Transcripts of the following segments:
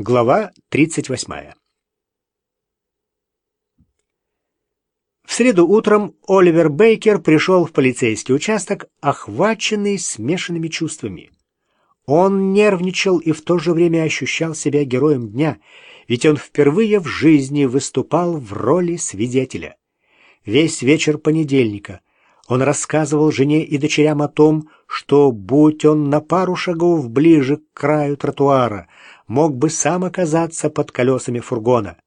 Глава 38. В среду утром Оливер Бейкер пришел в полицейский участок, охваченный смешанными чувствами. Он нервничал и в то же время ощущал себя героем дня, ведь он впервые в жизни выступал в роли свидетеля. Весь вечер понедельника он рассказывал жене и дочерям о том, что, будь он на пару шагов ближе к краю тротуара, мог бы сам оказаться под колесами фургона.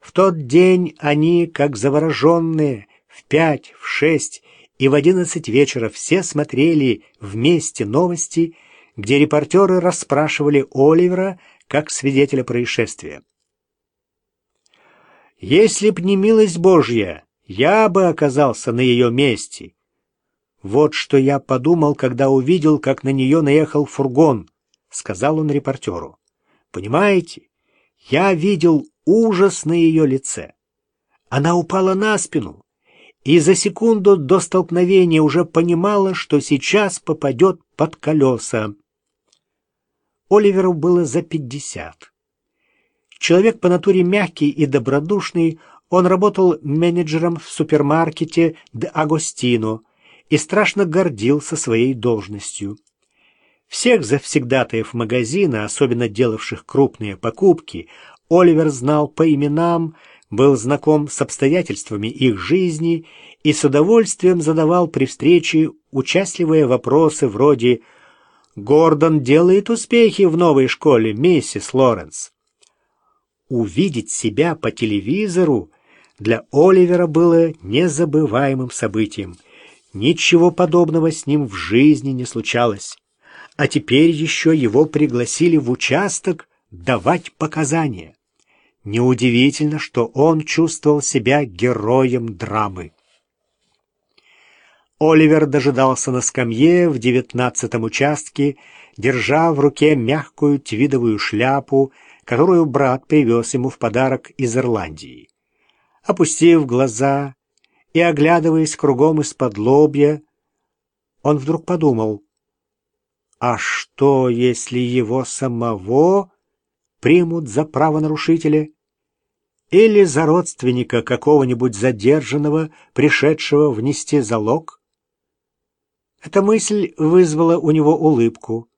В тот день они, как завороженные, в пять, в шесть и в одиннадцать вечера все смотрели вместе новости, где репортеры расспрашивали Оливера как свидетеля происшествия. «Если б не милость Божья, я бы оказался на ее месте». Вот что я подумал, когда увидел, как на нее наехал фургон, — сказал он репортеру. Понимаете, я видел ужас на ее лице. Она упала на спину и за секунду до столкновения уже понимала, что сейчас попадет под колеса. Оливеру было за пятьдесят. Человек по натуре мягкий и добродушный, он работал менеджером в супермаркете «Де Агостино» и страшно гордился своей должностью. Всех завсегдатаев магазина, особенно делавших крупные покупки, Оливер знал по именам, был знаком с обстоятельствами их жизни и с удовольствием задавал при встрече участливые вопросы вроде «Гордон делает успехи в новой школе, миссис Лоренс». Увидеть себя по телевизору для Оливера было незабываемым событием. Ничего подобного с ним в жизни не случалось а теперь еще его пригласили в участок давать показания. Неудивительно, что он чувствовал себя героем драмы. Оливер дожидался на скамье в девятнадцатом участке, держа в руке мягкую твидовую шляпу, которую брат привез ему в подарок из Ирландии. Опустив глаза и оглядываясь кругом из-под лобья, он вдруг подумал, а что, если его самого примут за правонарушителя? Или за родственника какого-нибудь задержанного, пришедшего внести залог? Эта мысль вызвала у него улыбку,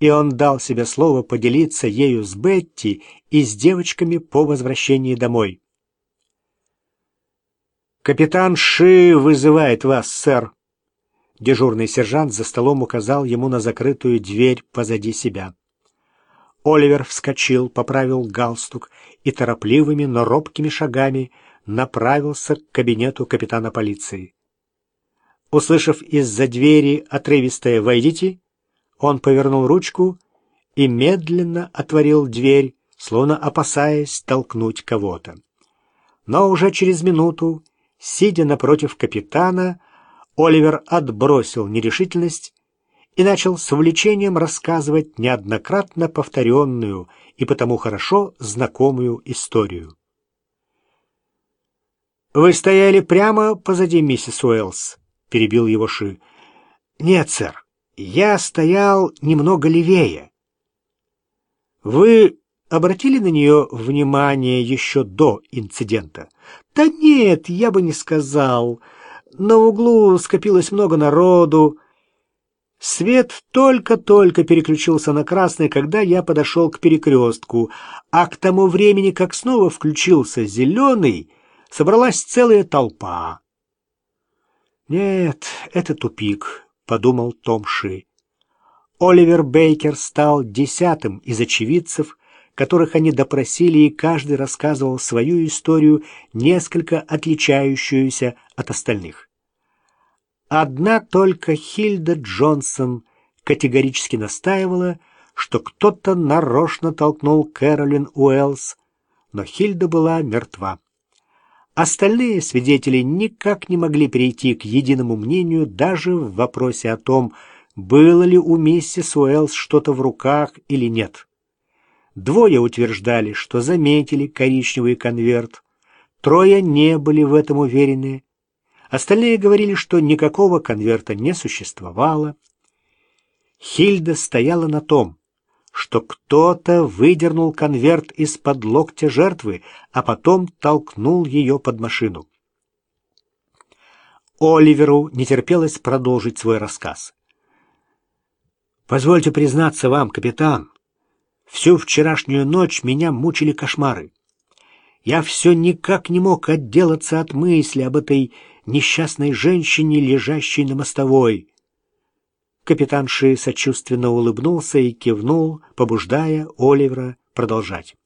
и он дал себе слово поделиться ею с Бетти и с девочками по возвращении домой. «Капитан Ши вызывает вас, сэр», Дежурный сержант за столом указал ему на закрытую дверь позади себя. Оливер вскочил, поправил галстук и торопливыми, но робкими шагами направился к кабинету капитана полиции. Услышав из-за двери отрывистое «Войдите», он повернул ручку и медленно отворил дверь, словно опасаясь толкнуть кого-то. Но уже через минуту, сидя напротив капитана, Оливер отбросил нерешительность и начал с увлечением рассказывать неоднократно повторенную и потому хорошо знакомую историю. «Вы стояли прямо позади миссис Уэллс», — перебил его Ши. «Нет, сэр, я стоял немного левее». «Вы обратили на нее внимание еще до инцидента?» «Да нет, я бы не сказал». На углу скопилось много народу. Свет только-только переключился на красный, когда я подошел к перекрестку, а к тому времени, как снова включился зеленый, собралась целая толпа. «Нет, это тупик», — подумал Том Ши. Оливер Бейкер стал десятым из очевидцев, которых они допросили, и каждый рассказывал свою историю, несколько отличающуюся от остальных. Одна только Хильда Джонсон категорически настаивала, что кто-то нарочно толкнул Кэролин Уэллс, но Хильда была мертва. Остальные свидетели никак не могли перейти к единому мнению даже в вопросе о том, было ли у миссис Уэллс что-то в руках или нет. Двое утверждали, что заметили коричневый конверт, трое не были в этом уверены, Остальные говорили, что никакого конверта не существовало. Хильда стояла на том, что кто-то выдернул конверт из-под локтя жертвы, а потом толкнул ее под машину. Оливеру не терпелось продолжить свой рассказ. «Позвольте признаться вам, капитан, всю вчерашнюю ночь меня мучили кошмары. Я все никак не мог отделаться от мысли об этой несчастной женщине, лежащей на мостовой. Капитан Ши сочувственно улыбнулся и кивнул, побуждая Оливера продолжать.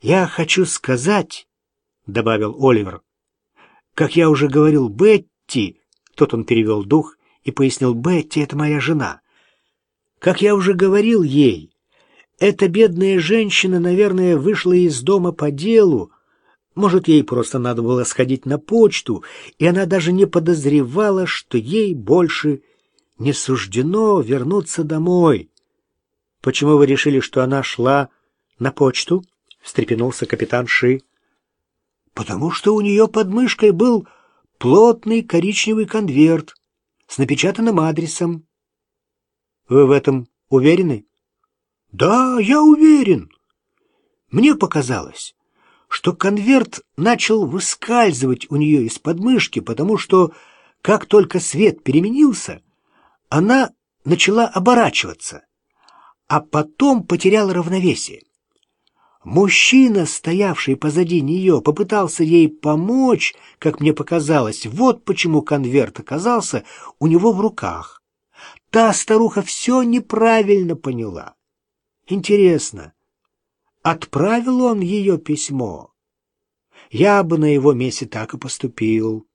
«Я хочу сказать», — добавил Оливер, — «как я уже говорил Бетти», — тут он перевел дух и пояснил, «Бетти — это моя жена». «Как я уже говорил ей, эта бедная женщина, наверное, вышла из дома по делу, может, ей просто надо было сходить на почту, и она даже не подозревала, что ей больше не суждено вернуться домой. Почему вы решили, что она шла на почту? встрепенулся капитан Ши. Потому что у нее под мышкой был плотный коричневый конверт с напечатанным адресом. Вы в этом уверены? Да, я уверен. Мне показалось, что конверт начал выскальзывать у нее из подмышки, потому что, как только свет переменился, она начала оборачиваться, а потом потеряла равновесие. Мужчина, стоявший позади нее, попытался ей помочь, как мне показалось. Вот почему конверт оказался у него в руках. Та старуха все неправильно поняла. Интересно, отправил он ее письмо? Я бы на его месте так и поступил.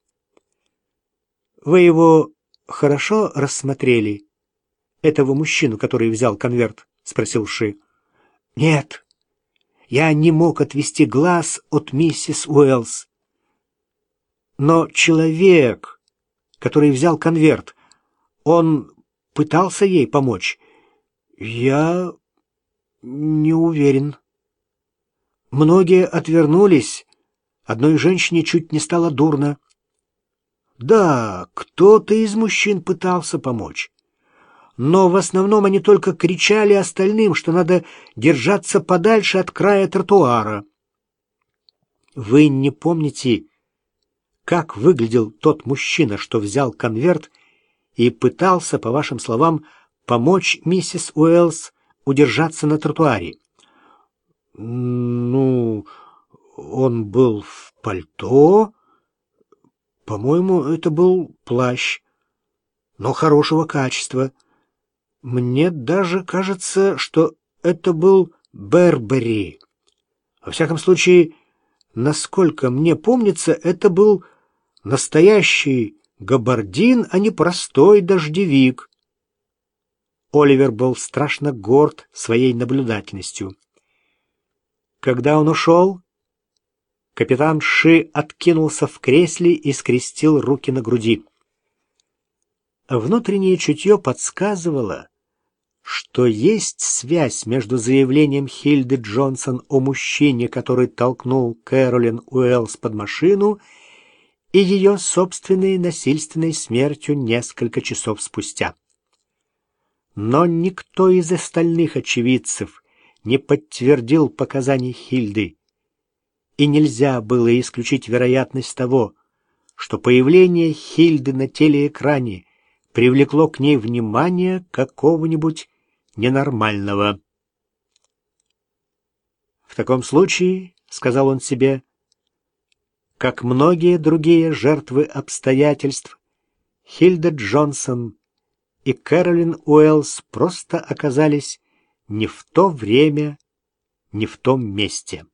Вы его хорошо рассмотрели этого мужчину, который взял конверт?» — спросил Ши. «Нет, я не мог отвести глаз от миссис Уэллс. Но человек, который взял конверт, он пытался ей помочь. Я не уверен. Многие отвернулись. Одной женщине чуть не стало дурно. Да, кто-то из мужчин пытался помочь. Но в основном они только кричали остальным, что надо держаться подальше от края тротуара. Вы не помните, как выглядел тот мужчина, что взял конверт и пытался, по вашим словам, помочь миссис Уэллс удержаться на тротуаре? Ну, он был в пальто, по-моему, это был плащ, но хорошего качества. Мне даже кажется, что это был Бербери. Во всяком случае, насколько мне помнится, это был настоящий габардин, а не простой дождевик. Оливер был страшно горд своей наблюдательностью. Когда он ушел, Капитан Ши откинулся в кресле и скрестил руки на груди. Внутреннее чутье подсказывало, что есть связь между заявлением Хильды Джонсон о мужчине, который толкнул Кэролин Уэллс под машину, и ее собственной насильственной смертью несколько часов спустя. Но никто из остальных очевидцев не подтвердил показаний Хильды и нельзя было исключить вероятность того, что появление Хильды на телеэкране привлекло к ней внимание какого-нибудь ненормального. В таком случае, — сказал он себе, — как многие другие жертвы обстоятельств, Хильда Джонсон и Кэролин Уэллс просто оказались не в то время, не в том месте.